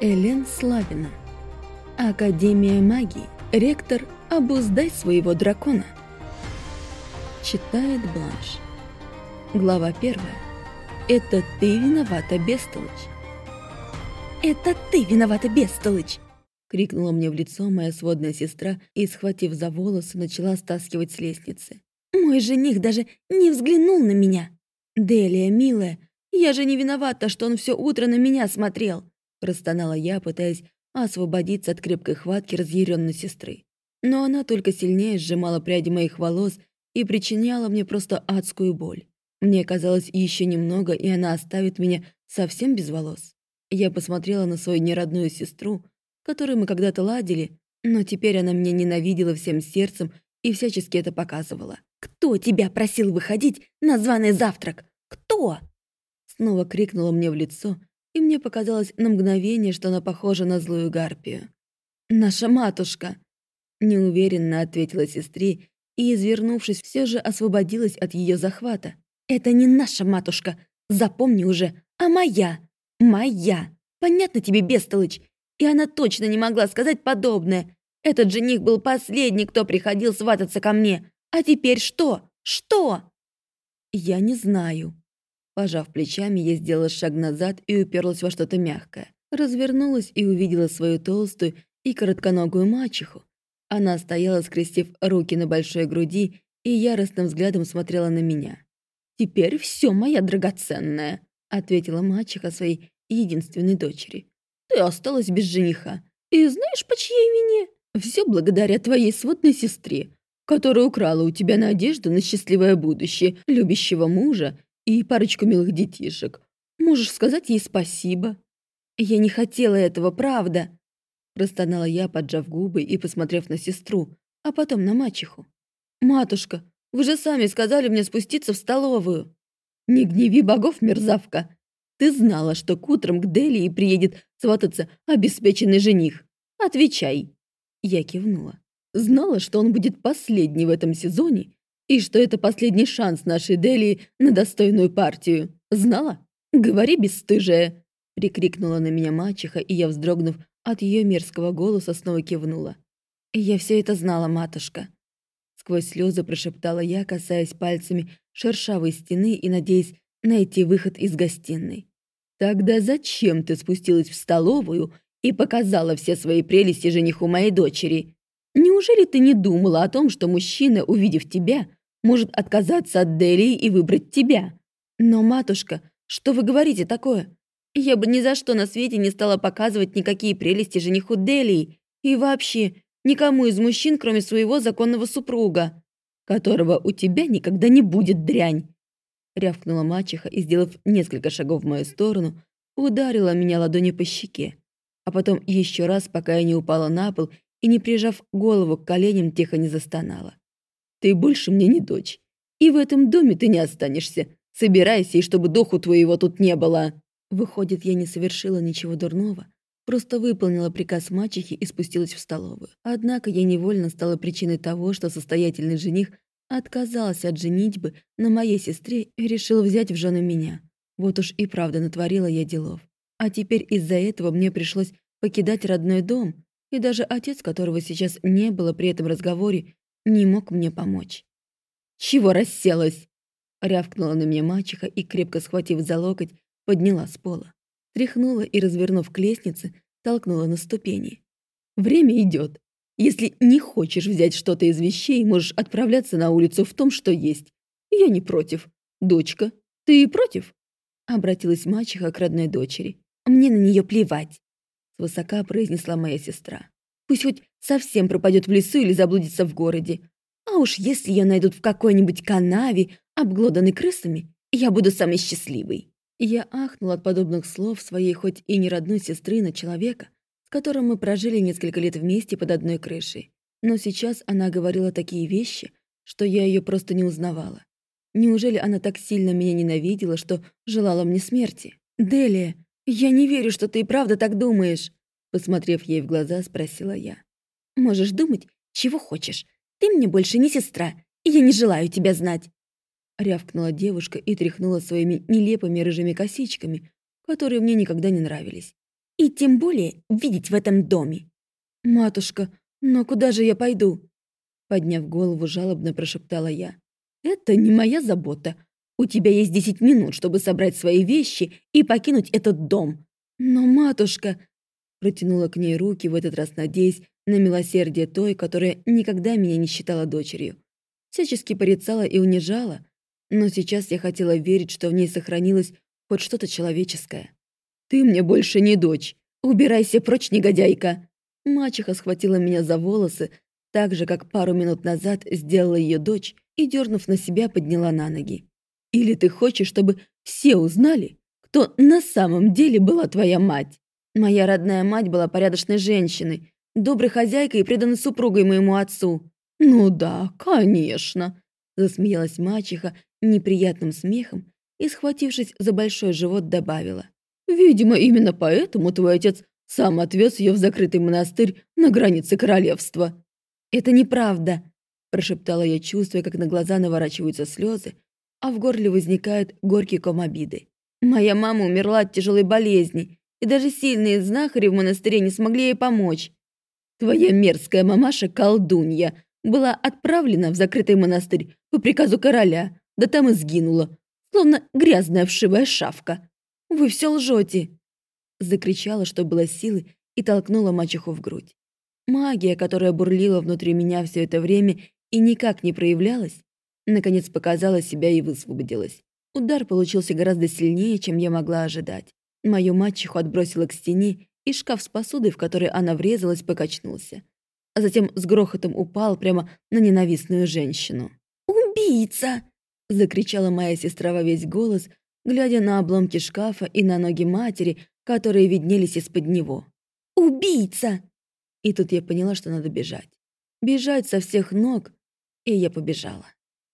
Элен Славина. Академия магии. Ректор, обуздай своего дракона. Читает Бланш. Глава первая. Это ты виновата, бестолочь. Это ты виновата, бестолочь! Крикнула мне в лицо моя сводная сестра и, схватив за волосы, начала стаскивать с лестницы. Мой жених даже не взглянул на меня. Делия, милая, я же не виновата, что он все утро на меня смотрел. Простонала я, пытаясь освободиться от крепкой хватки разъяренной сестры. Но она только сильнее сжимала пряди моих волос и причиняла мне просто адскую боль. Мне казалось, еще немного, и она оставит меня совсем без волос. Я посмотрела на свою неродную сестру, которую мы когда-то ладили, но теперь она меня ненавидела всем сердцем и всячески это показывала. «Кто тебя просил выходить на званый завтрак? Кто?» Снова крикнула мне в лицо, и мне показалось на мгновение, что она похожа на злую гарпию. «Наша матушка!» Неуверенно ответила сестре и, извернувшись, все же освободилась от ее захвата. «Это не наша матушка, запомни уже, а моя! Моя! Понятно тебе, бестолочь? И она точно не могла сказать подобное. Этот жених был последний, кто приходил свататься ко мне. А теперь что? Что?» «Я не знаю», Пожав плечами, я сделала шаг назад и уперлась во что-то мягкое. Развернулась и увидела свою толстую и коротконогую мачеху. Она стояла, скрестив руки на большой груди и яростным взглядом смотрела на меня. «Теперь все моя драгоценная», — ответила мачеха своей единственной дочери. «Ты осталась без жениха. И знаешь, по чьей вине? Все благодаря твоей сводной сестре, которая украла у тебя надежду на счастливое будущее, любящего мужа и парочку милых детишек. Можешь сказать ей спасибо». «Я не хотела этого, правда», – простонала я, поджав губы и посмотрев на сестру, а потом на мачеху. «Матушка, вы же сами сказали мне спуститься в столовую». «Не гневи богов, мерзавка. Ты знала, что к утрам к Делии приедет свататься обеспеченный жених. Отвечай». Я кивнула. Знала, что он будет последний в этом сезоне и что это последний шанс нашей Делии на достойную партию. Знала? Говори, бесстыжая!» Прикрикнула на меня мачеха, и я, вздрогнув от ее мерзкого голоса, снова кивнула. «Я все это знала, матушка». Сквозь слезы прошептала я, касаясь пальцами шершавой стены и надеясь найти выход из гостиной. «Тогда зачем ты спустилась в столовую и показала все свои прелести жениху моей дочери? Неужели ты не думала о том, что мужчина, увидев тебя, может отказаться от Делии и выбрать тебя. Но, матушка, что вы говорите такое? Я бы ни за что на свете не стала показывать никакие прелести жениху Делии и вообще никому из мужчин, кроме своего законного супруга, которого у тебя никогда не будет, дрянь. Рявкнула мачеха и, сделав несколько шагов в мою сторону, ударила меня ладонью по щеке, а потом еще раз, пока я не упала на пол и, не прижав голову к коленям, тихо не застонала. Ты больше мне не дочь. И в этом доме ты не останешься. Собирайся, и чтобы духу твоего тут не было». Выходит, я не совершила ничего дурного, просто выполнила приказ мачехи и спустилась в столовую. Однако я невольно стала причиной того, что состоятельный жених отказался от женитьбы на моей сестре и решил взять в жены меня. Вот уж и правда натворила я делов. А теперь из-за этого мне пришлось покидать родной дом, и даже отец, которого сейчас не было при этом разговоре, не мог мне помочь. «Чего расселась?» Рявкнула на меня мачеха и, крепко схватив за локоть, подняла с пола. Тряхнула и, развернув к лестнице, толкнула на ступени. «Время идет. Если не хочешь взять что-то из вещей, можешь отправляться на улицу в том, что есть. Я не против. Дочка, ты против?» Обратилась мачеха к родной дочери. «Мне на нее плевать», — свысока произнесла моя сестра. Пусть хоть совсем пропадет в лесу или заблудится в городе. А уж если ее найдут в какой-нибудь канаве, обглоданной крысами, я буду самой счастливой». Я ахнула от подобных слов своей хоть и не родной сестры на человека, с которым мы прожили несколько лет вместе под одной крышей. Но сейчас она говорила такие вещи, что я ее просто не узнавала. Неужели она так сильно меня ненавидела, что желала мне смерти? «Делия, я не верю, что ты и правда так думаешь!» Посмотрев ей в глаза, спросила я. «Можешь думать, чего хочешь. Ты мне больше не сестра, и я не желаю тебя знать». Рявкнула девушка и тряхнула своими нелепыми рыжими косичками, которые мне никогда не нравились. и тем более видеть в этом доме. «Матушка, но куда же я пойду?» Подняв голову, жалобно прошептала я. «Это не моя забота. У тебя есть десять минут, чтобы собрать свои вещи и покинуть этот дом. Но, матушка...» Протянула к ней руки, в этот раз надеясь на милосердие той, которая никогда меня не считала дочерью. Всячески порицала и унижала, но сейчас я хотела верить, что в ней сохранилось хоть что-то человеческое. «Ты мне больше не дочь. Убирайся прочь, негодяйка!» Мачеха схватила меня за волосы, так же, как пару минут назад сделала ее дочь и, дернув на себя, подняла на ноги. «Или ты хочешь, чтобы все узнали, кто на самом деле была твоя мать?» Моя родная мать была порядочной женщиной, доброй хозяйкой и преданной супругой моему отцу. «Ну да, конечно», — засмеялась мачеха неприятным смехом и, схватившись за большой живот, добавила. «Видимо, именно поэтому твой отец сам отвез ее в закрытый монастырь на границе королевства». «Это неправда», – прошептала я, чувствуя, как на глаза наворачиваются слезы, а в горле возникает горький ком обиды. «Моя мама умерла от тяжелой болезни, и даже сильные знахари в монастыре не смогли ей помочь. Твоя мерзкая мамаша, колдунья, была отправлена в закрытый монастырь по приказу короля, да там и сгинула, словно грязная вшивая шавка. Вы все лжете!» Закричала, что было силы, и толкнула мачеху в грудь. Магия, которая бурлила внутри меня все это время и никак не проявлялась, наконец показала себя и высвободилась. Удар получился гораздо сильнее, чем я могла ожидать. Мою мачеху отбросила к стене, и шкаф с посудой, в который она врезалась, покачнулся. А затем с грохотом упал прямо на ненавистную женщину. «Убийца!» — закричала моя сестра во весь голос, глядя на обломки шкафа и на ноги матери, которые виднелись из-под него. «Убийца!» И тут я поняла, что надо бежать. Бежать со всех ног, и я побежала.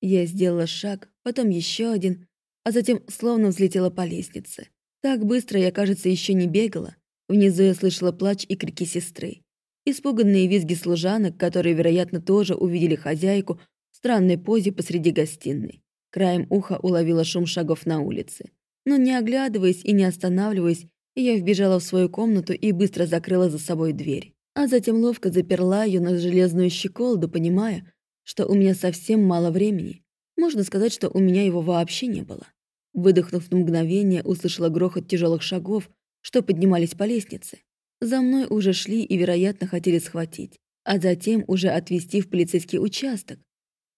Я сделала шаг, потом еще один, а затем словно взлетела по лестнице. Так быстро я, кажется, еще не бегала. Внизу я слышала плач и крики сестры. Испуганные визги служанок, которые, вероятно, тоже увидели хозяйку в странной позе посреди гостиной. Краем уха уловила шум шагов на улице. Но не оглядываясь и не останавливаясь, я вбежала в свою комнату и быстро закрыла за собой дверь. А затем ловко заперла ее на железную щеколду, понимая, что у меня совсем мало времени. Можно сказать, что у меня его вообще не было. Выдохнув на мгновение, услышала грохот тяжелых шагов, что поднимались по лестнице. За мной уже шли и, вероятно, хотели схватить, а затем уже отвезти в полицейский участок.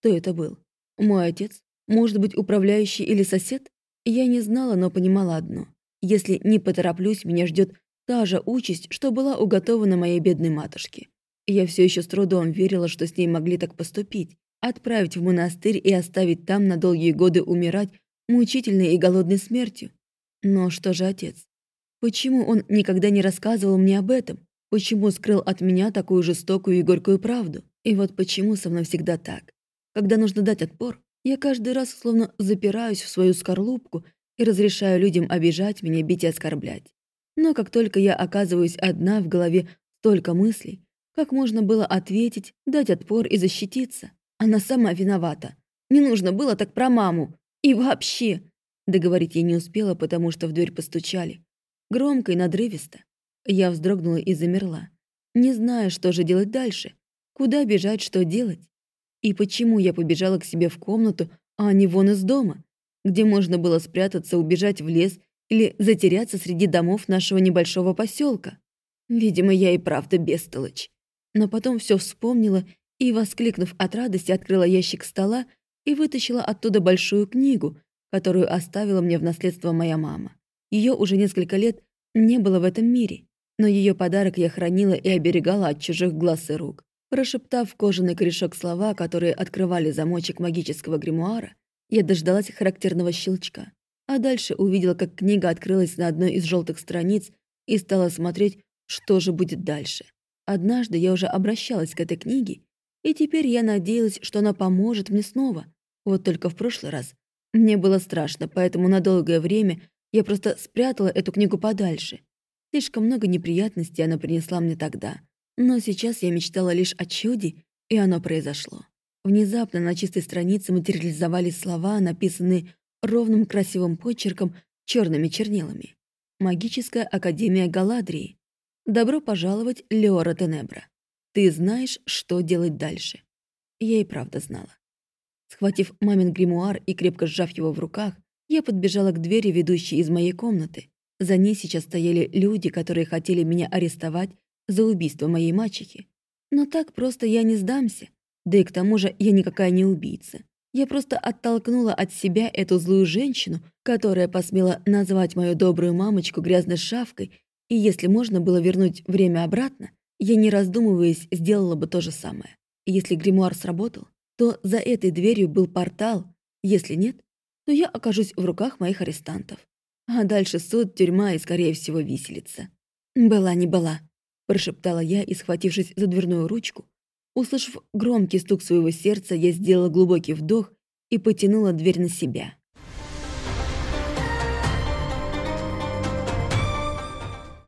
Кто это был? Мой отец? Может быть, управляющий или сосед? Я не знала, но понимала одно. Если не потороплюсь, меня ждет та же участь, что была уготована моей бедной матушке. Я все еще с трудом верила, что с ней могли так поступить, отправить в монастырь и оставить там на долгие годы умирать мучительной и голодной смертью. Но что же отец? Почему он никогда не рассказывал мне об этом? Почему скрыл от меня такую жестокую и горькую правду? И вот почему со мной всегда так. Когда нужно дать отпор, я каждый раз словно запираюсь в свою скорлупку и разрешаю людям обижать меня, бить и оскорблять. Но как только я оказываюсь одна в голове столько мыслей, как можно было ответить, дать отпор и защититься? Она сама виновата. Не нужно было так про маму. И вообще... Договорить я не успела, потому что в дверь постучали. Громко и надрывисто. Я вздрогнула и замерла, не зная, что же делать дальше. Куда бежать, что делать? И почему я побежала к себе в комнату, а не вон из дома, где можно было спрятаться, убежать в лес или затеряться среди домов нашего небольшого поселка? Видимо, я и правда бестолочь. Но потом все вспомнила и, воскликнув от радости, открыла ящик стола и вытащила оттуда большую книгу, которую оставила мне в наследство моя мама. Ее уже несколько лет не было в этом мире, но ее подарок я хранила и оберегала от чужих глаз и рук. Прошептав кожаный корешок слова, которые открывали замочек магического гримуара, я дождалась характерного щелчка. А дальше увидела, как книга открылась на одной из желтых страниц и стала смотреть, что же будет дальше. Однажды я уже обращалась к этой книге, и теперь я надеялась, что она поможет мне снова. Вот только в прошлый раз мне было страшно, поэтому на долгое время я просто спрятала эту книгу подальше. Слишком много неприятностей она принесла мне тогда. Но сейчас я мечтала лишь о чуде, и оно произошло. Внезапно на чистой странице материализовались слова, написанные ровным красивым почерком черными чернилами. Магическая Академия Галадрии. Добро пожаловать, Леора Тенебра. Ты знаешь, что делать дальше. Я и правда знала. Схватив мамин гримуар и крепко сжав его в руках, я подбежала к двери, ведущей из моей комнаты. За ней сейчас стояли люди, которые хотели меня арестовать за убийство моей мачехи. Но так просто я не сдамся. Да и к тому же я никакая не убийца. Я просто оттолкнула от себя эту злую женщину, которая посмела назвать мою добрую мамочку грязной шавкой, и если можно было вернуть время обратно, я, не раздумываясь, сделала бы то же самое. Если гримуар сработал, то за этой дверью был портал, если нет, то я окажусь в руках моих арестантов. А дальше суд, тюрьма и, скорее всего, виселица. «Была не была», — прошептала я и, схватившись за дверную ручку, услышав громкий стук своего сердца, я сделала глубокий вдох и потянула дверь на себя.